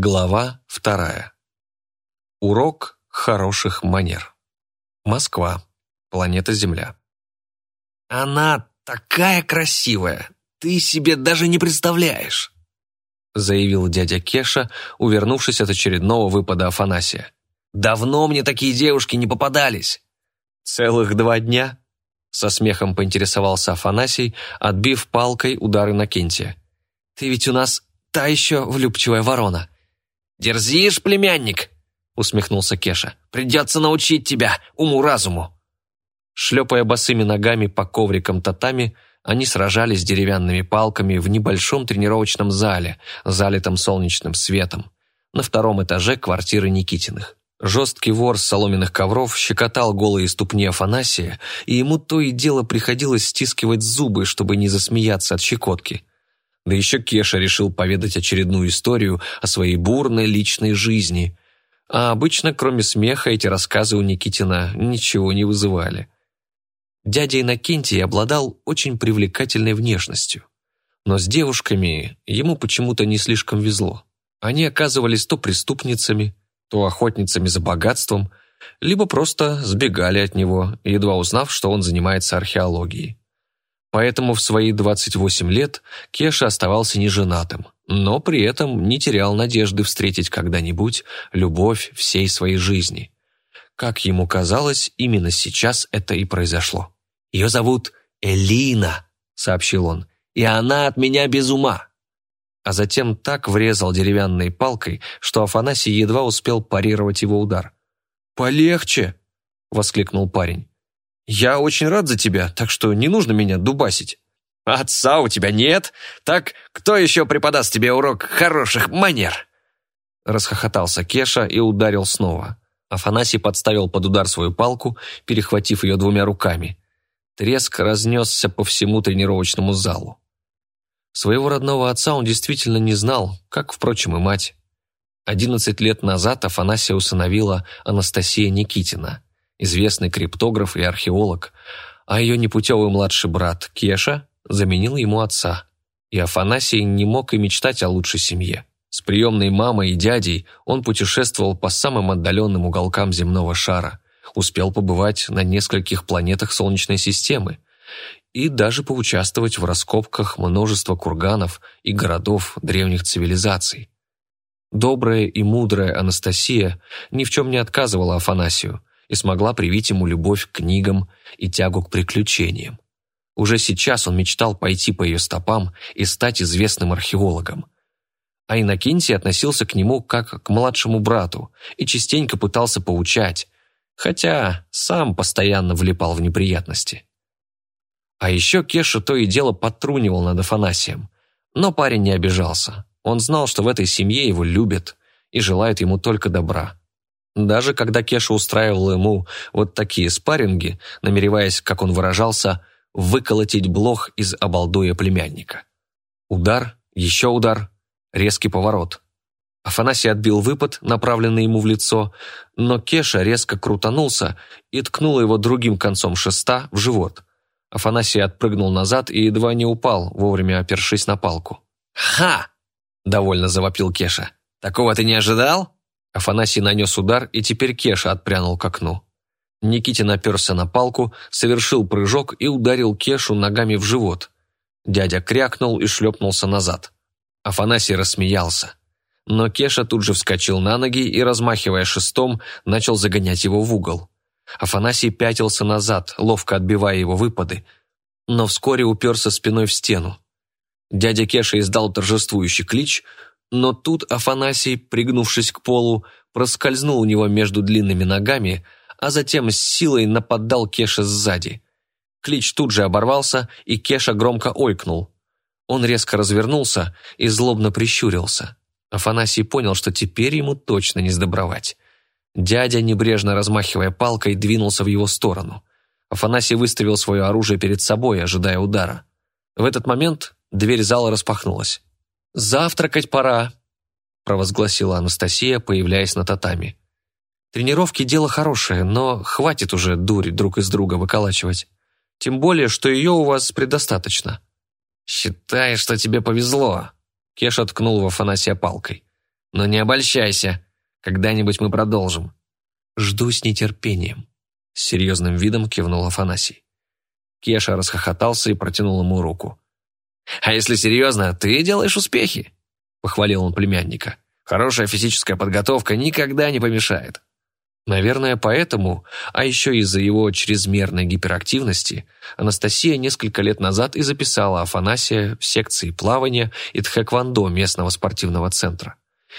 Глава вторая. Урок хороших манер. Москва. Планета Земля. «Она такая красивая, ты себе даже не представляешь!» заявил дядя Кеша, увернувшись от очередного выпада Афанасия. «Давно мне такие девушки не попадались!» «Целых два дня?» Со смехом поинтересовался Афанасий, отбив палкой удары на Кентия. «Ты ведь у нас та еще влюбчивая ворона!» «Дерзишь, племянник?» усмехнулся Кеша. «Придется научить тебя уму-разуму!» Шлепая босыми ногами по коврикам татами, они сражались деревянными палками в небольшом тренировочном зале, залитом солнечным светом, на втором этаже квартиры Никитиных. Жесткий вор соломенных ковров щекотал голые ступни Афанасия, и ему то и дело приходилось стискивать зубы, чтобы не засмеяться от щекотки. Да еще Кеша решил поведать очередную историю о своей бурной личной жизни. А обычно, кроме смеха, эти рассказы у Никитина ничего не вызывали. Дядя Иннокентий обладал очень привлекательной внешностью. Но с девушками ему почему-то не слишком везло. Они оказывались то преступницами, то охотницами за богатством, либо просто сбегали от него, едва узнав, что он занимается археологией. Поэтому в свои 28 лет Кеша оставался неженатым, но при этом не терял надежды встретить когда-нибудь любовь всей своей жизни. Как ему казалось, именно сейчас это и произошло. «Ее зовут Элина», — сообщил он, — «и она от меня без ума». А затем так врезал деревянной палкой, что Афанасий едва успел парировать его удар. «Полегче!» — воскликнул парень. Я очень рад за тебя, так что не нужно меня дубасить». «Отца у тебя нет? Так кто еще преподаст тебе урок хороших манер?» Расхохотался Кеша и ударил снова. Афанасий подставил под удар свою палку, перехватив ее двумя руками. Треск разнесся по всему тренировочному залу. Своего родного отца он действительно не знал, как, впрочем, и мать. Одиннадцать лет назад Афанасия усыновила Анастасия Никитина – известный криптограф и археолог, а ее непутевый младший брат Кеша заменил ему отца. И Афанасий не мог и мечтать о лучшей семье. С приемной мамой и дядей он путешествовал по самым отдаленным уголкам земного шара, успел побывать на нескольких планетах Солнечной системы и даже поучаствовать в раскопках множества курганов и городов древних цивилизаций. Добрая и мудрая Анастасия ни в чем не отказывала Афанасию, и смогла привить ему любовь к книгам и тягу к приключениям. Уже сейчас он мечтал пойти по ее стопам и стать известным археологом. А Иннокентий относился к нему как к младшему брату и частенько пытался поучать, хотя сам постоянно влипал в неприятности. А еще Кеша то и дело подтрунивал над Афанасием, но парень не обижался. Он знал, что в этой семье его любят и желают ему только добра. Даже когда Кеша устраивал ему вот такие спарринги, намереваясь, как он выражался, выколотить блох из обалдуя племянника. Удар, еще удар, резкий поворот. Афанасий отбил выпад, направленный ему в лицо, но Кеша резко крутанулся и ткнул его другим концом шеста в живот. Афанасий отпрыгнул назад и едва не упал, вовремя опершись на палку. «Ха!» – довольно завопил Кеша. «Такого ты не ожидал?» Афанасий нанес удар, и теперь Кеша отпрянул к окну. Никитин оперся на палку, совершил прыжок и ударил Кешу ногами в живот. Дядя крякнул и шлепнулся назад. Афанасий рассмеялся. Но Кеша тут же вскочил на ноги и, размахивая шестом, начал загонять его в угол. Афанасий пятился назад, ловко отбивая его выпады, но вскоре уперся спиной в стену. Дядя Кеша издал торжествующий клич, но тут Афанасий, пригнувшись к полу, проскользнул у него между длинными ногами, а затем с силой нападал Кеша сзади. Клич тут же оборвался, и Кеша громко ойкнул. Он резко развернулся и злобно прищурился. Афанасий понял, что теперь ему точно не сдобровать. Дядя, небрежно размахивая палкой, двинулся в его сторону. Афанасий выставил свое оружие перед собой, ожидая удара. В этот момент дверь зала распахнулась. «Завтракать пора», – провозгласила Анастасия, появляясь на татами. «Тренировки – дело хорошее, но хватит уже дури друг из друга выколачивать. Тем более, что ее у вас предостаточно». «Считай, что тебе повезло», – Кеша ткнул в Афанасия палкой. Но не обольщайся. Когда-нибудь мы продолжим». «Жду с нетерпением», — с серьезным видом кивнул Афанасий. Кеша расхохотался и протянул ему руку. «А если серьезно, ты делаешь успехи», — похвалил он племянника. «Хорошая физическая подготовка никогда не помешает». Наверное, поэтому, а еще из-за его чрезмерной гиперактивности, Анастасия несколько лет назад и записала Афанасия в секции плавания и тхэквондо местного спортивного центра.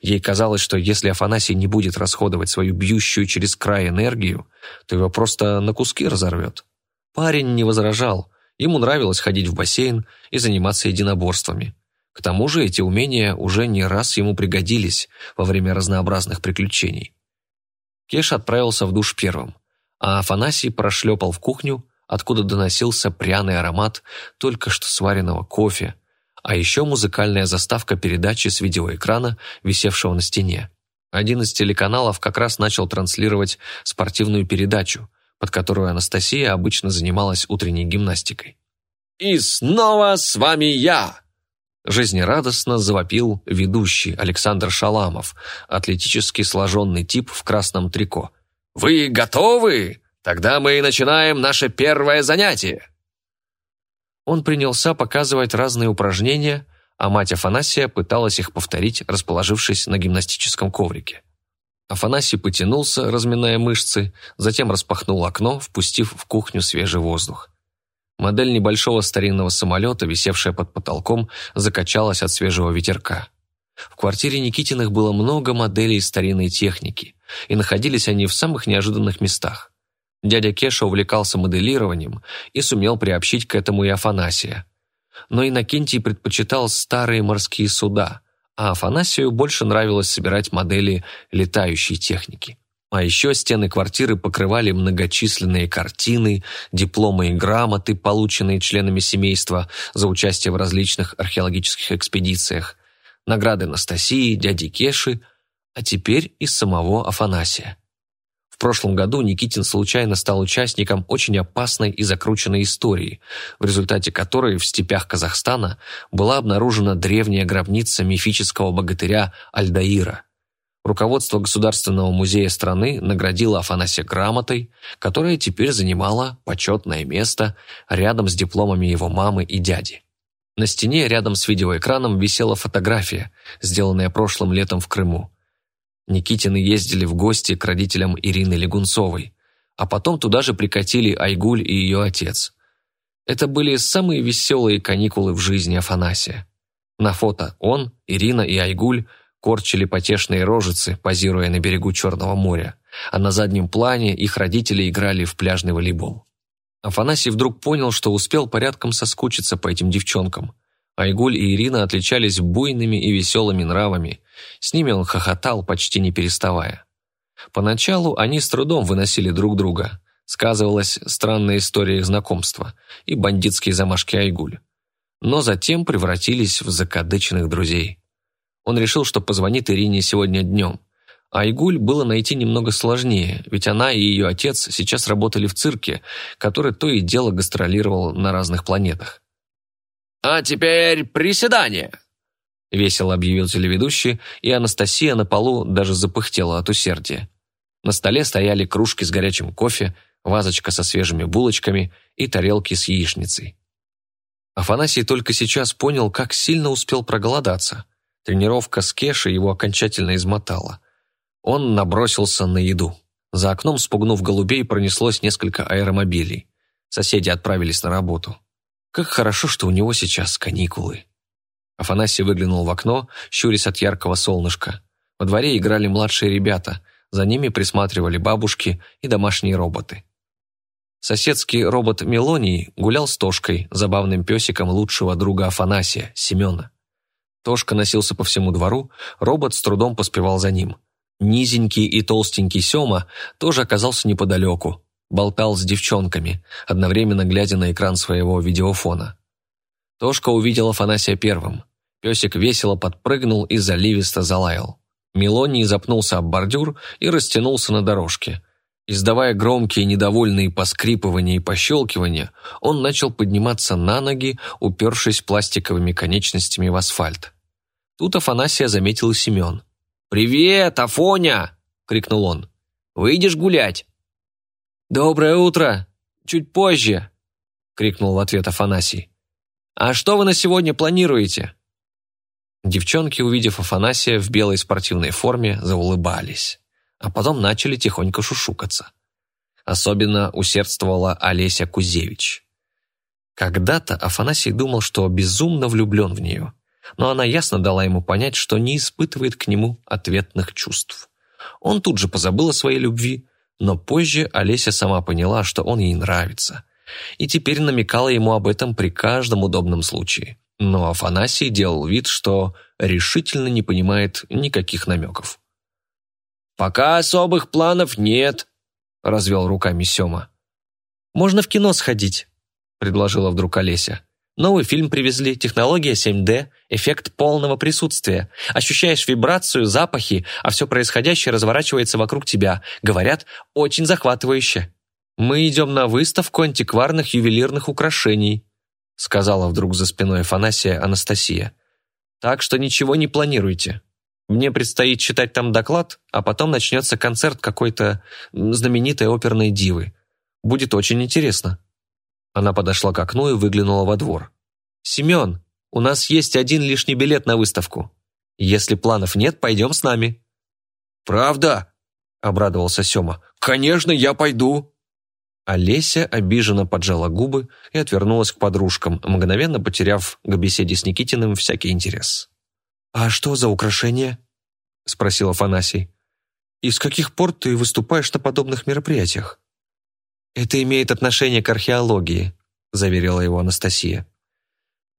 Ей казалось, что если Афанасий не будет расходовать свою бьющую через край энергию, то его просто на куски разорвет. Парень не возражал, ему нравилось ходить в бассейн и заниматься единоборствами. К тому же эти умения уже не раз ему пригодились во время разнообразных приключений. Кеш отправился в душ первым, а Афанасий прошлепал в кухню, откуда доносился пряный аромат только что сваренного кофе, а еще музыкальная заставка передачи с видеоэкрана, висевшего на стене. Один из телеканалов как раз начал транслировать спортивную передачу, под которую Анастасия обычно занималась утренней гимнастикой. «И снова с вами я!» Жизнерадостно завопил ведущий Александр Шаламов, атлетически сложенный тип в красном трико. «Вы готовы? Тогда мы начинаем наше первое занятие!» Он принялся показывать разные упражнения, а мать Афанасия пыталась их повторить, расположившись на гимнастическом коврике. Афанасий потянулся, разминая мышцы, затем распахнул окно, впустив в кухню свежий воздух. Модель небольшого старинного самолета, висевшая под потолком, закачалась от свежего ветерка. В квартире Никитиных было много моделей старинной техники, и находились они в самых неожиданных местах. Дядя Кеша увлекался моделированием и сумел приобщить к этому и Афанасия. Но Иннокентий предпочитал старые морские суда, а Афанасию больше нравилось собирать модели летающей техники. А еще стены квартиры покрывали многочисленные картины, дипломы и грамоты, полученные членами семейства за участие в различных археологических экспедициях, награды Анастасии, дяди Кеши, а теперь и самого Афанасия. Прошлом году Никитин случайно стал участником очень опасной и закрученной истории, в результате которой в степях Казахстана была обнаружена древняя гробница мифического богатыря Альдаира – руководство Государственного музея страны наградило Афанасия грамотой, которая теперь занимала почетное место рядом с дипломами его мамы и дяди. На стене рядом с видеоэкраном висела фотография, сделанная прошлым летом в Крыму. Никитины ездили в гости к родителям Ирины Легунцовой, а потом туда же прикатили Айгуль и ее отец. Это были самые веселые каникулы в жизни Афанасия. На фото он, Ирина и Айгуль – корчили потешные рожицы, позируя на берегу Черного моря, а на заднем плане их родители играли в пляжный волейбол. Афанасий вдруг понял, что успел порядком соскучиться по этим девчонкам. Айгуль и Ирина отличались буйными и веселыми нравами, с ними он хохотал, почти не переставая. Поначалу они с трудом выносили друг друга, сказывалась странная история их знакомства и бандитские замашки Айгуль. Но затем превратились в закадычных друзей. Он решил, что позвонит Ирине сегодня днем. Айгуль было найти немного сложнее, ведь она и ее отец сейчас работали в цирке, который то и дело гастролировал на разных планетах. «А теперь приседание!» — весело объявил телеведущий, и Анастасия на полу даже запыхтела от усердия. На столе стояли кружки с горячим кофе, вазочка со свежими булочками и тарелки с яичницей. Афанасий только сейчас понял, как сильно успел проголодаться. Тренировка с Кешей его окончательно измотала. Он набросился на еду. За окном, спугнув голубей, пронеслось несколько аэромобилей. Соседи отправились на работу. Как хорошо, что у него сейчас каникулы. Афанасий выглянул в окно, щурясь от яркого солнышка. Во дворе играли младшие ребята, за ними присматривали бабушки и домашние роботы. Соседский робот Мелоний гулял с Тошкой, забавным песиком лучшего друга Афанасия, Семена. Тошка носился по всему двору, робот с трудом поспевал за ним. Низенький и толстенький Сёма тоже оказался неподалеку, болтал с девчонками, одновременно глядя на экран своего видеофона. Тошка увидел Афанасия первым. Песик весело подпрыгнул и заливисто залаял. Мелоний запнулся об бордюр и растянулся на дорожке. Издавая громкие недовольные поскрипывания и пощелкивания, он начал подниматься на ноги, упершись пластиковыми конечностями в асфальт. Тут Афанасия заметил Семен. «Привет, Афоня!» — крикнул он. «Выйдешь гулять?» «Доброе утро! Чуть позже!» — крикнул в ответ Афанасий. «А что вы на сегодня планируете?» Девчонки, увидев Афанасия в белой спортивной форме, заулыбались, а потом начали тихонько шушукаться. Особенно усердствовала Олеся Кузевич. Когда-то Афанасий думал, что безумно влюблен в нее, но она ясно дала ему понять, что не испытывает к нему ответных чувств. Он тут же позабыл о своей любви, но позже Олеся сама поняла, что он ей нравится, и теперь намекала ему об этом при каждом удобном случае. Но Афанасий делал вид, что решительно не понимает никаких намеков. «Пока особых планов нет», — развел руками Сема. «Можно в кино сходить», — предложила вдруг Олеся. «Новый фильм привезли, технология 7D, эффект полного присутствия. Ощущаешь вибрацию, запахи, а все происходящее разворачивается вокруг тебя. Говорят, очень захватывающе. Мы идем на выставку антикварных ювелирных украшений», сказала вдруг за спиной Афанасия Анастасия. «Так что ничего не планируйте. Мне предстоит читать там доклад, а потом начнется концерт какой-то знаменитой оперной дивы. Будет очень интересно». Она подошла к окну и выглянула во двор. «Семен, у нас есть один лишний билет на выставку. Если планов нет, пойдем с нами». «Правда?» – обрадовался Сема. «Конечно, я пойду». Олеся обиженно поджала губы и отвернулась к подружкам, мгновенно потеряв к беседе с Никитиным всякий интерес. «А что за украшения?» – спросил Афанасий. «И с каких пор ты выступаешь на подобных мероприятиях?» «Это имеет отношение к археологии», – заверила его Анастасия.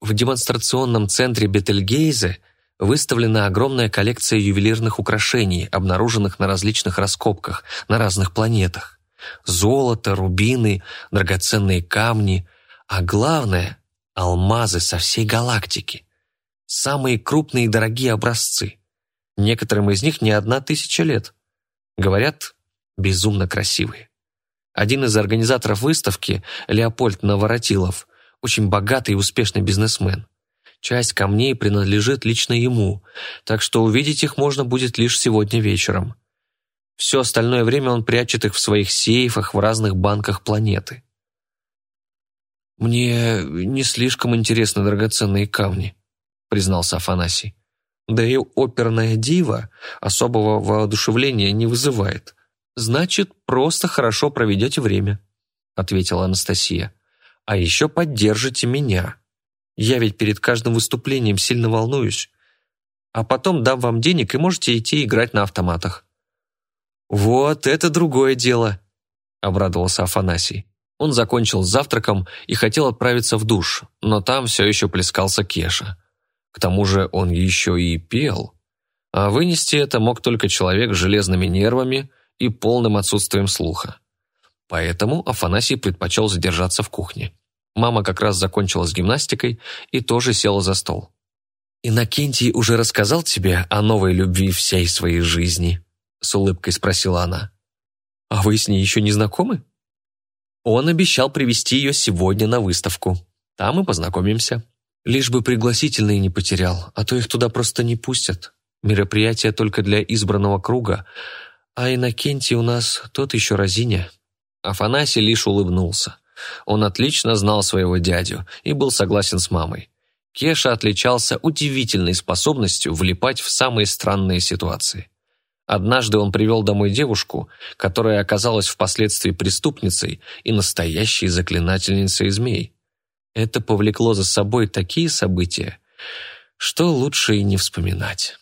В демонстрационном центре Бетельгейзе выставлена огромная коллекция ювелирных украшений, обнаруженных на различных раскопках на разных планетах. Золото, рубины, драгоценные камни, а главное – алмазы со всей галактики. Самые крупные и дорогие образцы. Некоторым из них не одна тысяча лет. Говорят, безумно красивые. Один из организаторов выставки, Леопольд Наворотилов, очень богатый и успешный бизнесмен. Часть камней принадлежит лично ему, так что увидеть их можно будет лишь сегодня вечером. Все остальное время он прячет их в своих сейфах в разных банках планеты. «Мне не слишком интересны драгоценные камни», — признался Афанасий. «Да и оперная дива особого воодушевления не вызывает. Значит, просто хорошо проведете время», — ответила Анастасия. «А еще поддержите меня. Я ведь перед каждым выступлением сильно волнуюсь. А потом дам вам денег и можете идти играть на автоматах». «Вот это другое дело», — обрадовался Афанасий. Он закончил с завтраком и хотел отправиться в душ, но там все еще плескался Кеша. К тому же он еще и пел. А вынести это мог только человек с железными нервами и полным отсутствием слуха. Поэтому Афанасий предпочел задержаться в кухне. Мама как раз закончила с гимнастикой и тоже села за стол. «Иннокентий уже рассказал тебе о новой любви всей своей жизни?» с улыбкой спросила она. «А вы с ней еще не знакомы?» Он обещал привести ее сегодня на выставку. Там и познакомимся. Лишь бы пригласительные не потерял, а то их туда просто не пустят. Мероприятие только для избранного круга, а Иннокентий у нас тот еще разиня». Афанасий лишь улыбнулся. Он отлично знал своего дядю и был согласен с мамой. Кеша отличался удивительной способностью влипать в самые странные ситуации. Однажды он привел домой девушку, которая оказалась впоследствии преступницей и настоящей заклинательницей змей. Это повлекло за собой такие события, что лучше и не вспоминать.